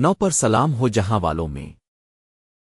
نو پر سلام ہو جہاں والوں میں۔